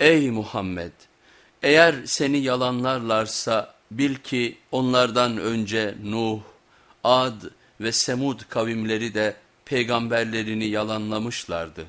Ey Muhammed! Eğer seni yalanlarlarsa bil ki onlardan önce Nuh, Ad ve Semud kavimleri de peygamberlerini yalanlamışlardı.